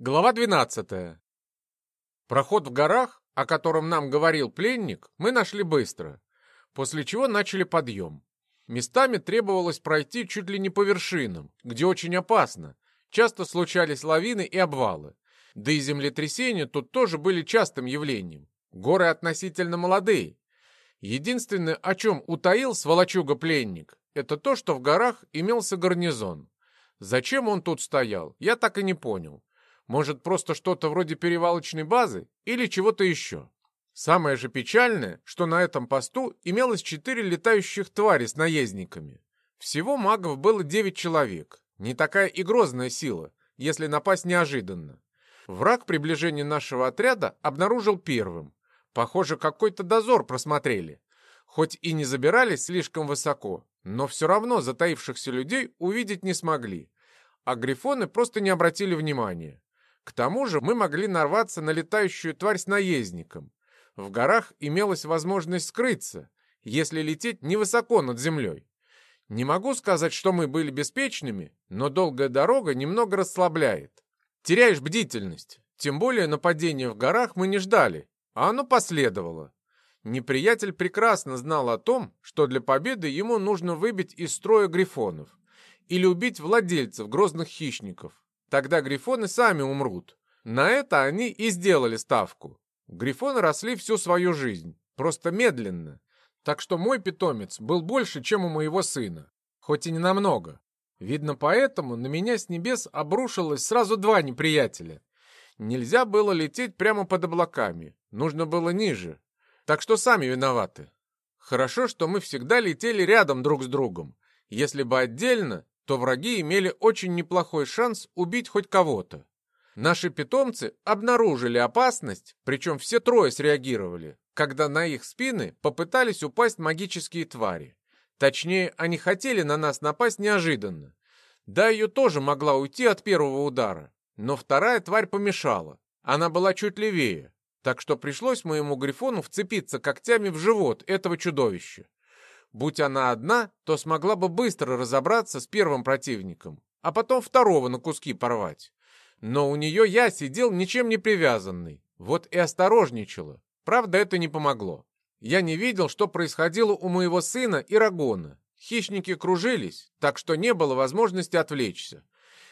Глава 12. Проход в горах, о котором нам говорил пленник, мы нашли быстро, после чего начали подъем. Местами требовалось пройти чуть ли не по вершинам, где очень опасно. Часто случались лавины и обвалы. Да и землетрясения тут тоже были частым явлением. Горы относительно молодые. Единственное, о чем утаил сволочуга-пленник, это то, что в горах имелся гарнизон. Зачем он тут стоял, я так и не понял. Может, просто что-то вроде перевалочной базы или чего-то еще. Самое же печальное, что на этом посту имелось четыре летающих твари с наездниками. Всего магов было девять человек. Не такая и грозная сила, если напасть неожиданно. Враг приближение нашего отряда обнаружил первым. Похоже, какой-то дозор просмотрели. Хоть и не забирались слишком высоко, но все равно затаившихся людей увидеть не смогли. А грифоны просто не обратили внимания. К тому же мы могли нарваться на летающую тварь с наездником. В горах имелась возможность скрыться, если лететь невысоко над землей. Не могу сказать, что мы были беспечными, но долгая дорога немного расслабляет. Теряешь бдительность. Тем более нападения в горах мы не ждали, а оно последовало. Неприятель прекрасно знал о том, что для победы ему нужно выбить из строя грифонов или убить владельцев грозных хищников. Тогда грифоны сами умрут. На это они и сделали ставку. Грифоны росли всю свою жизнь, просто медленно. Так что мой питомец был больше, чем у моего сына. Хоть и не намного. Видно, поэтому на меня с небес обрушилось сразу два неприятеля. Нельзя было лететь прямо под облаками. Нужно было ниже. Так что сами виноваты. Хорошо, что мы всегда летели рядом друг с другом. Если бы отдельно, то враги имели очень неплохой шанс убить хоть кого-то. Наши питомцы обнаружили опасность, причем все трое среагировали, когда на их спины попытались упасть магические твари. Точнее, они хотели на нас напасть неожиданно. Да, ее тоже могла уйти от первого удара, но вторая тварь помешала. Она была чуть левее, так что пришлось моему грифону вцепиться когтями в живот этого чудовища. Будь она одна, то смогла бы быстро разобраться с первым противником, а потом второго на куски порвать. Но у нее я сидел ничем не привязанный, вот и осторожничала. Правда, это не помогло. Я не видел, что происходило у моего сына и Рагона. Хищники кружились, так что не было возможности отвлечься.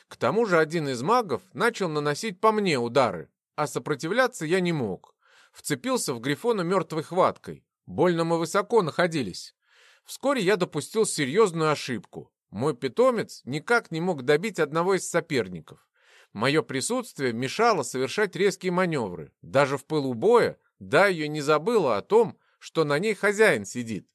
К тому же один из магов начал наносить по мне удары, а сопротивляться я не мог. Вцепился в Грифона мертвой хваткой. Больно мы высоко находились. Вскоре я допустил серьезную ошибку. Мой питомец никак не мог добить одного из соперников. Мое присутствие мешало совершать резкие маневры. Даже в пылу боя Дайо не забыла о том, что на ней хозяин сидит.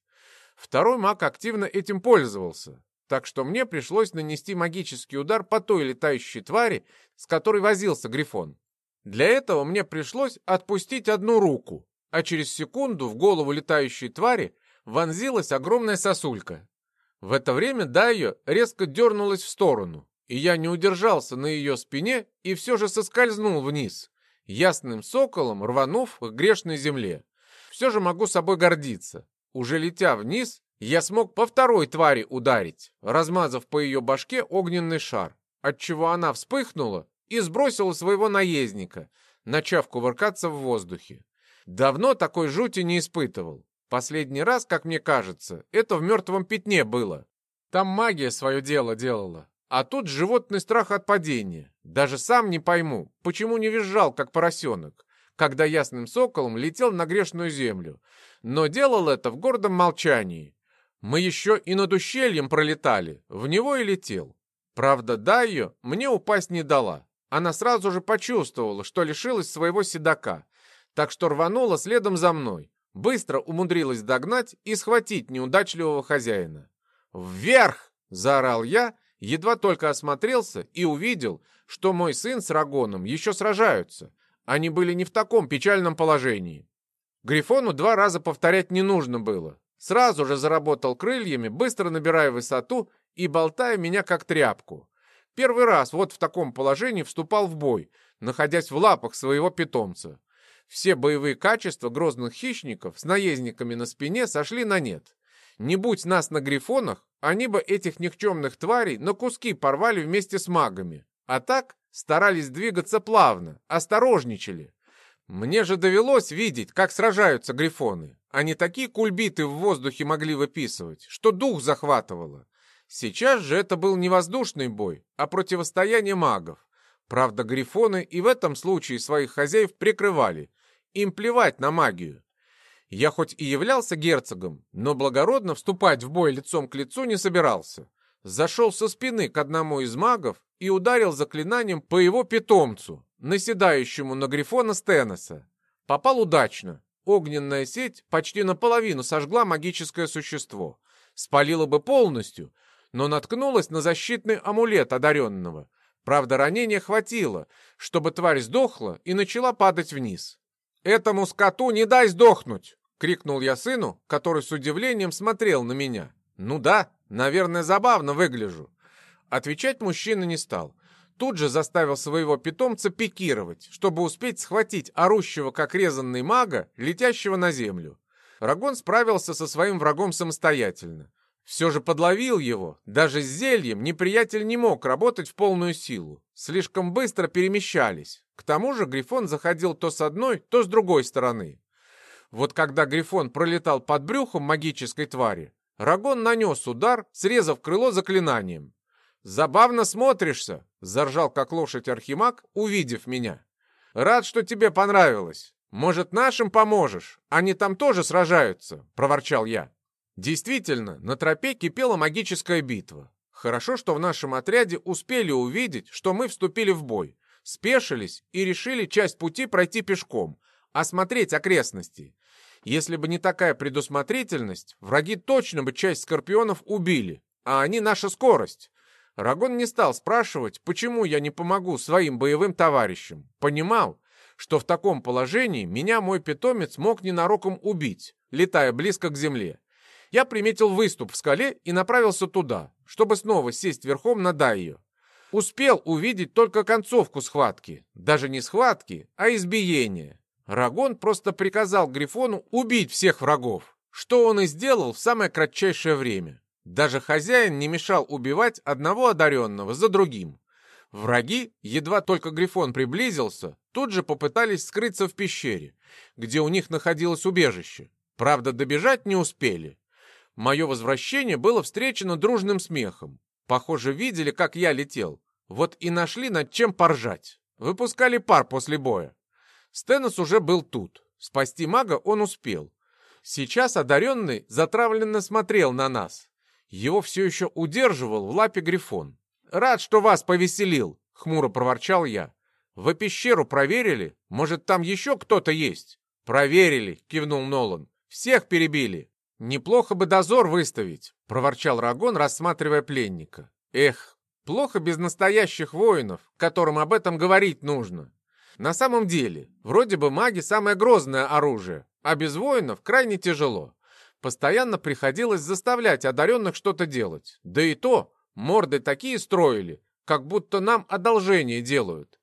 Второй маг активно этим пользовался, так что мне пришлось нанести магический удар по той летающей твари, с которой возился Грифон. Для этого мне пришлось отпустить одну руку, а через секунду в голову летающей твари вонзилась огромная сосулька. В это время Дайо резко дернулась в сторону, и я не удержался на ее спине и все же соскользнул вниз, ясным соколом рванув к грешной земле. Все же могу собой гордиться. Уже летя вниз, я смог по второй твари ударить, размазав по ее башке огненный шар, отчего она вспыхнула и сбросила своего наездника, начав кувыркаться в воздухе. Давно такой жути не испытывал. Последний раз, как мне кажется, это в мертвом пятне было. Там магия свое дело делала. А тут животный страх от падения. Даже сам не пойму, почему не визжал, как поросенок, когда ясным соколом летел на грешную землю. Но делал это в гордом молчании. Мы еще и над ущельем пролетали, в него и летел. Правда, Дайо мне упасть не дала. Она сразу же почувствовала, что лишилась своего седока, так что рванула следом за мной, быстро умудрилась догнать и схватить неудачливого хозяина. «Вверх!» — заорал я, едва только осмотрелся и увидел, что мой сын с Рагоном еще сражаются. Они были не в таком печальном положении. Грифону два раза повторять не нужно было. Сразу же заработал крыльями, быстро набирая высоту и болтая меня как тряпку. Первый раз вот в таком положении вступал в бой, находясь в лапах своего питомца. Все боевые качества грозных хищников с наездниками на спине сошли на нет. Не будь нас на грифонах, они бы этих никчемных тварей на куски порвали вместе с магами. А так старались двигаться плавно, осторожничали. Мне же довелось видеть, как сражаются грифоны. Они такие кульбиты в воздухе могли выписывать, что дух захватывало. Сейчас же это был не воздушный бой, а противостояние магов. Правда, грифоны и в этом случае своих хозяев прикрывали. Им плевать на магию. Я хоть и являлся герцогом, но благородно вступать в бой лицом к лицу не собирался. Зашел со спины к одному из магов и ударил заклинанием по его питомцу, наседающему на грифона Стеноса. Попал удачно. Огненная сеть почти наполовину сожгла магическое существо. Спалила бы полностью, но наткнулась на защитный амулет одаренного. Правда, ранения хватило, чтобы тварь сдохла и начала падать вниз. «Этому скоту не дай сдохнуть!» — крикнул я сыну, который с удивлением смотрел на меня. «Ну да, наверное, забавно выгляжу». Отвечать мужчина не стал. Тут же заставил своего питомца пикировать, чтобы успеть схватить орущего, как резанный мага, летящего на землю. Рагон справился со своим врагом самостоятельно. Все же подловил его. Даже с зельем неприятель не мог работать в полную силу. Слишком быстро перемещались. К тому же Грифон заходил то с одной, то с другой стороны. Вот когда Грифон пролетал под брюхом магической твари, Рагон нанес удар, срезав крыло заклинанием. «Забавно смотришься», — заржал как лошадь Архимаг, увидев меня. «Рад, что тебе понравилось. Может, нашим поможешь? Они там тоже сражаются», — проворчал я. Действительно, на тропе кипела магическая битва. Хорошо, что в нашем отряде успели увидеть, что мы вступили в бой, спешились и решили часть пути пройти пешком, осмотреть окрестности. Если бы не такая предусмотрительность, враги точно бы часть скорпионов убили, а они наша скорость. Рагон не стал спрашивать, почему я не помогу своим боевым товарищам. Понимал, что в таком положении меня мой питомец мог ненароком убить, летая близко к земле. Я приметил выступ в скале и направился туда, чтобы снова сесть верхом на Дайю. Успел увидеть только концовку схватки. Даже не схватки, а избиения. Рагон просто приказал Грифону убить всех врагов, что он и сделал в самое кратчайшее время. Даже хозяин не мешал убивать одного одаренного за другим. Враги, едва только Грифон приблизился, тут же попытались скрыться в пещере, где у них находилось убежище. Правда, добежать не успели. Мое возвращение было встречено дружным смехом. Похоже, видели, как я летел. Вот и нашли над чем поржать. Выпускали пар после боя. Стенос уже был тут. Спасти мага он успел. Сейчас одаренный затравленно смотрел на нас. Его все еще удерживал в лапе Грифон. «Рад, что вас повеселил!» — хмуро проворчал я. «Вы пещеру проверили? Может, там еще кто-то есть?» «Проверили!» — кивнул Нолан. «Всех перебили!» «Неплохо бы дозор выставить», — проворчал Рагон, рассматривая пленника. «Эх, плохо без настоящих воинов, которым об этом говорить нужно. На самом деле, вроде бы маги самое грозное оружие, а без воинов крайне тяжело. Постоянно приходилось заставлять одаренных что-то делать. Да и то, морды такие строили, как будто нам одолжение делают.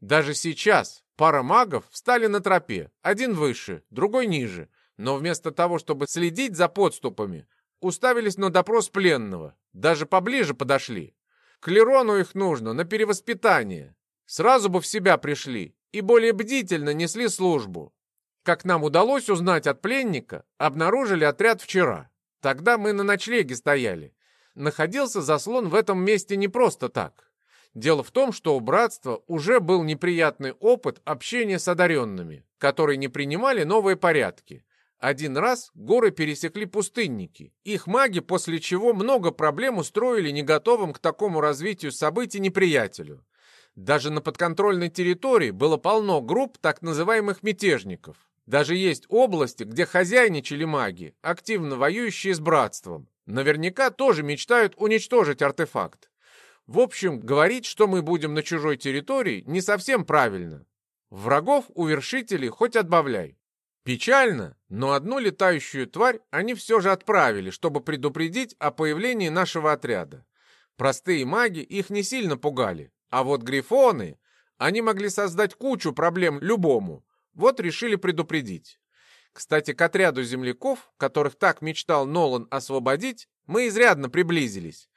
Даже сейчас пара магов встали на тропе, один выше, другой ниже, но вместо того, чтобы следить за подступами, уставились на допрос пленного, даже поближе подошли. К Лерону их нужно на перевоспитание. Сразу бы в себя пришли и более бдительно несли службу. Как нам удалось узнать от пленника, обнаружили отряд вчера. Тогда мы на ночлеге стояли. Находился заслон в этом месте не просто так. Дело в том, что у братства уже был неприятный опыт общения с одаренными, которые не принимали новые порядки. Один раз горы пересекли пустынники. Их маги, после чего много проблем устроили не готовым к такому развитию событий неприятелю. Даже на подконтрольной территории было полно групп так называемых мятежников. Даже есть области, где хозяйничали маги, активно воюющие с братством. Наверняка тоже мечтают уничтожить артефакт. В общем, говорить, что мы будем на чужой территории, не совсем правильно. Врагов у вершителей хоть отбавляй. Печально, но одну летающую тварь они все же отправили, чтобы предупредить о появлении нашего отряда. Простые маги их не сильно пугали, а вот грифоны, они могли создать кучу проблем любому, вот решили предупредить. Кстати, к отряду земляков, которых так мечтал Нолан освободить, мы изрядно приблизились.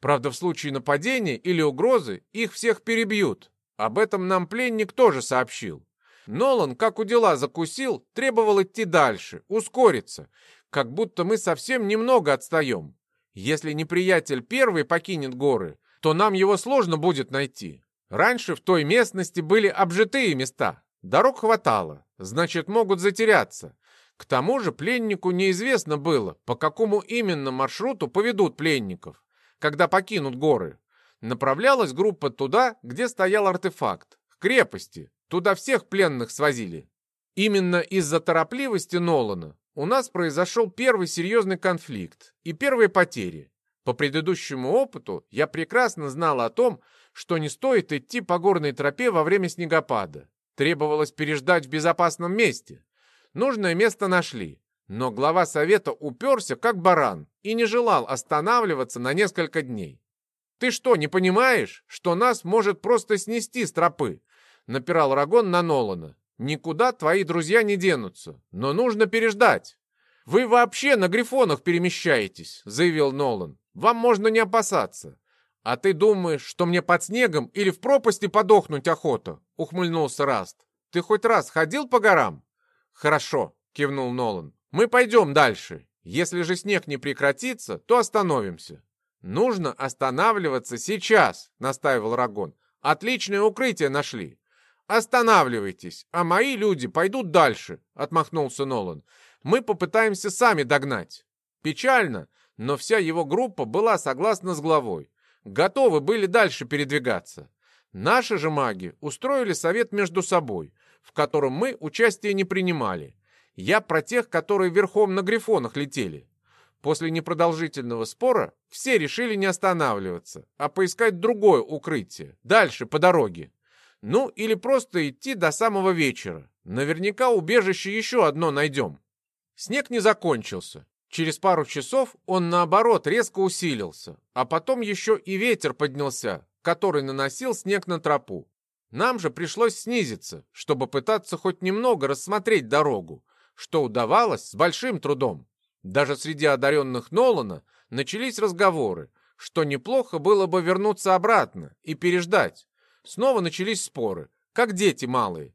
Правда, в случае нападения или угрозы их всех перебьют. Об этом нам пленник тоже сообщил. Нолан, как у дела закусил, требовал идти дальше, ускориться, как будто мы совсем немного отстаем. Если неприятель первый покинет горы, то нам его сложно будет найти. Раньше в той местности были обжитые места. Дорог хватало, значит, могут затеряться. К тому же пленнику неизвестно было, по какому именно маршруту поведут пленников, когда покинут горы. Направлялась группа туда, где стоял артефакт, крепости. Туда всех пленных свозили. Именно из-за торопливости Нолана у нас произошел первый серьезный конфликт и первые потери. По предыдущему опыту я прекрасно знал о том, что не стоит идти по горной тропе во время снегопада. Требовалось переждать в безопасном месте. Нужное место нашли, но глава совета уперся, как баран, и не желал останавливаться на несколько дней. «Ты что, не понимаешь, что нас может просто снести с тропы?» — напирал Рагон на Нолана. «Никуда твои друзья не денутся, но нужно переждать». «Вы вообще на грифонах перемещаетесь», — заявил Нолан. «Вам можно не опасаться. «А ты думаешь, что мне под снегом или в пропасти подохнуть охота?» — ухмыльнулся Раст. «Ты хоть раз ходил по горам?» «Хорошо», — кивнул Нолан. «Мы пойдем дальше. Если же снег не прекратится, то остановимся». «Нужно останавливаться сейчас», — настаивал Рагон. «Отличное укрытие нашли». «Останавливайтесь, а мои люди пойдут дальше», — отмахнулся Нолан. «Мы попытаемся сами догнать». Печально, но вся его группа была согласна с главой готовы были дальше передвигаться. Наши же маги устроили совет между собой, в котором мы участие не принимали. Я про тех, которые верхом на грифонах летели. После непродолжительного спора все решили не останавливаться, а поискать другое укрытие, дальше по дороге. Ну, или просто идти до самого вечера. Наверняка убежище еще одно найдем. Снег не закончился. Через пару часов он, наоборот, резко усилился, а потом еще и ветер поднялся, который наносил снег на тропу. Нам же пришлось снизиться, чтобы пытаться хоть немного рассмотреть дорогу, что удавалось с большим трудом. Даже среди одаренных Нолана начались разговоры, что неплохо было бы вернуться обратно и переждать. Снова начались споры, как дети малые.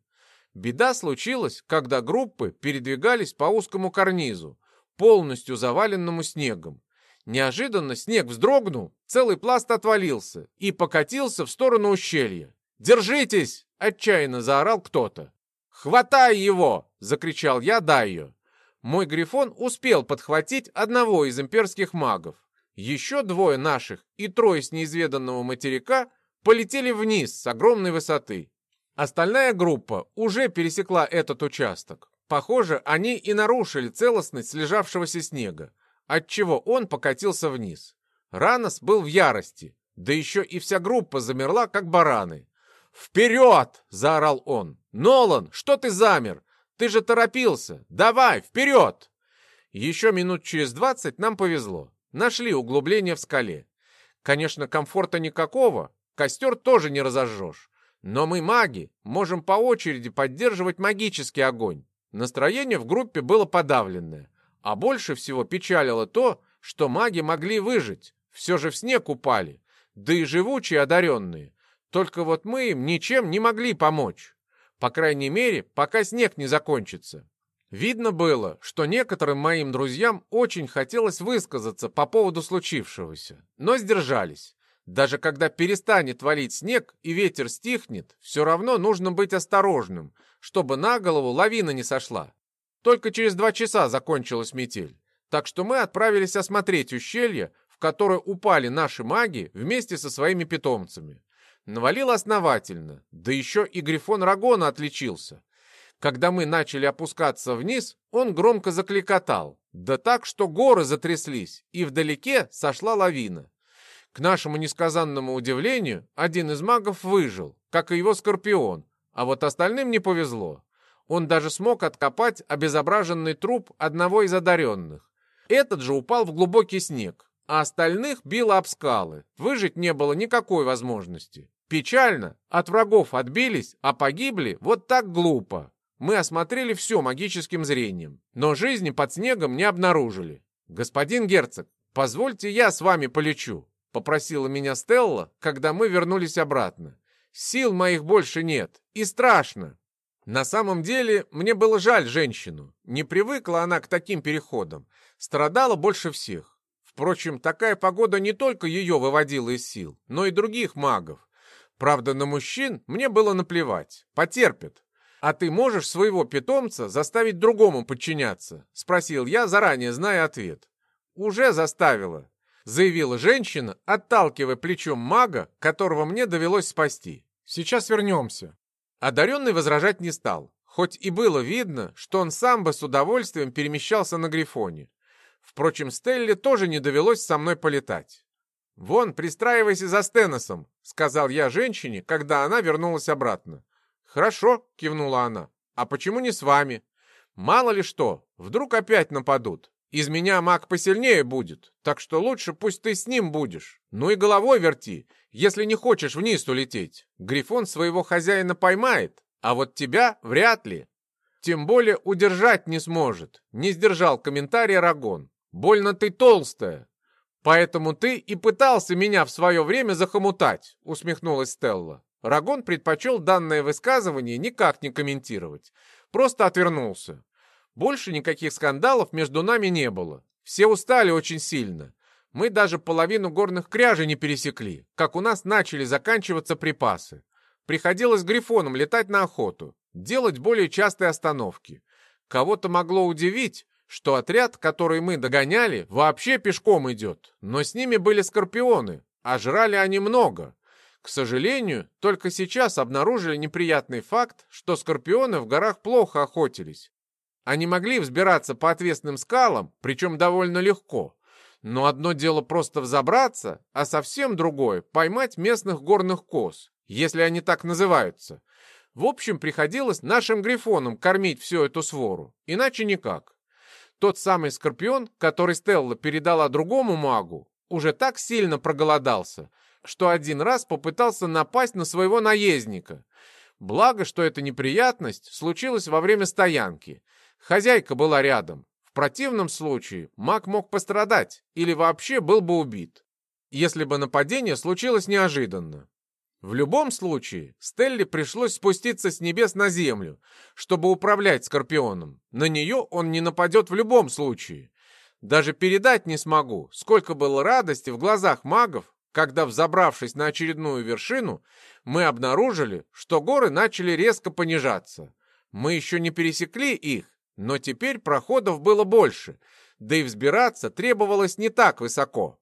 Беда случилась, когда группы передвигались по узкому карнизу, полностью заваленному снегом. Неожиданно снег вздрогнул, целый пласт отвалился и покатился в сторону ущелья. «Держитесь!» — отчаянно заорал кто-то. «Хватай его!» — закричал я Дайо. Мой грифон успел подхватить одного из имперских магов. Еще двое наших и трое с неизведанного материка полетели вниз с огромной высоты. Остальная группа уже пересекла этот участок. Похоже, они и нарушили целостность слежавшегося снега, отчего он покатился вниз. Ранос был в ярости, да еще и вся группа замерла, как бараны. «Вперед!» — заорал он. «Нолан, что ты замер? Ты же торопился! Давай, вперед!» Еще минут через двадцать нам повезло. Нашли углубление в скале. Конечно, комфорта никакого, костер тоже не разожжешь. Но мы маги, можем по очереди поддерживать магический огонь. Настроение в группе было подавленное, а больше всего печалило то, что маги могли выжить, все же в снег упали, да и живучие одаренные. Только вот мы им ничем не могли помочь. По крайней мере, пока снег не закончится. Видно было, что некоторым моим друзьям очень хотелось высказаться по поводу случившегося, но сдержались. Даже когда перестанет валить снег и ветер стихнет, все равно нужно быть осторожным, чтобы на голову лавина не сошла. Только через два часа закончилась метель, так что мы отправились осмотреть ущелье, в которое упали наши маги вместе со своими питомцами. Навалило основательно, да еще и Грифон Рагона отличился. Когда мы начали опускаться вниз, он громко закликотал, да так, что горы затряслись, и вдалеке сошла лавина. К нашему несказанному удивлению, один из магов выжил, как и его скорпион, а вот остальным не повезло. Он даже смог откопать обезображенный труп одного из одаренных. Этот же упал в глубокий снег, а остальных било об скалы. Выжить не было никакой возможности. Печально, от врагов отбились, а погибли вот так глупо. Мы осмотрели все магическим зрением, но жизни под снегом не обнаружили. Господин герцог, позвольте я с вами полечу. Попросила меня Стелла, когда мы вернулись обратно. Сил моих больше нет, и страшно. На самом деле, мне было жаль женщину. Не привыкла она к таким переходам. Страдала больше всех. Впрочем, такая погода не только ее выводила из сил, но и других магов. Правда, на мужчин мне было наплевать. Потерпят. «А ты можешь своего питомца заставить другому подчиняться?» — спросил я, заранее зная ответ. «Уже заставила», — заявила женщина, отталкивая плечом мага, которого мне довелось спасти. «Сейчас вернемся». Одаренный возражать не стал, хоть и было видно, что он сам бы с удовольствием перемещался на Грифоне. Впрочем, Стелле тоже не довелось со мной полетать. «Вон, пристраивайся за Стеносом», — сказал я женщине, когда она вернулась обратно. «Хорошо», — кивнула она. «А почему не с вами? Мало ли что, вдруг опять нападут. Из меня маг посильнее будет, так что лучше пусть ты с ним будешь. Ну и головой верти, если не хочешь вниз улететь. Грифон своего хозяина поймает, а вот тебя вряд ли. Тем более удержать не сможет, не сдержал комментарий Рагон. Больно ты толстая. Поэтому ты и пытался меня в свое время захомутать, усмехнулась Стелла. Рагон предпочел данное высказывание никак не комментировать. Просто отвернулся. Больше никаких скандалов между нами не было. Все устали очень сильно. Мы даже половину горных кряжей не пересекли, как у нас начали заканчиваться припасы. Приходилось грифоном летать на охоту, делать более частые остановки. Кого-то могло удивить, что отряд, который мы догоняли, вообще пешком идет, но с ними были скорпионы, а жрали они много. К сожалению, только сейчас обнаружили неприятный факт, что скорпионы в горах плохо охотились. Они могли взбираться по отвесным скалам, причем довольно легко. Но одно дело просто взобраться, а совсем другое — поймать местных горных коз, если они так называются. В общем, приходилось нашим грифонам кормить всю эту свору, иначе никак. Тот самый скорпион, который Стелла передала другому магу, уже так сильно проголодался, что один раз попытался напасть на своего наездника. Благо, что эта неприятность случилась во время стоянки — Хозяйка была рядом. В противном случае маг мог пострадать или вообще был бы убит, если бы нападение случилось неожиданно. В любом случае, Стелле пришлось спуститься с небес на землю, чтобы управлять Скорпионом. На нее он не нападет в любом случае. Даже передать не смогу, сколько было радости в глазах магов, когда, взобравшись на очередную вершину, мы обнаружили, что горы начали резко понижаться. Мы еще не пересекли их, но теперь проходов было больше, да и взбираться требовалось не так высоко.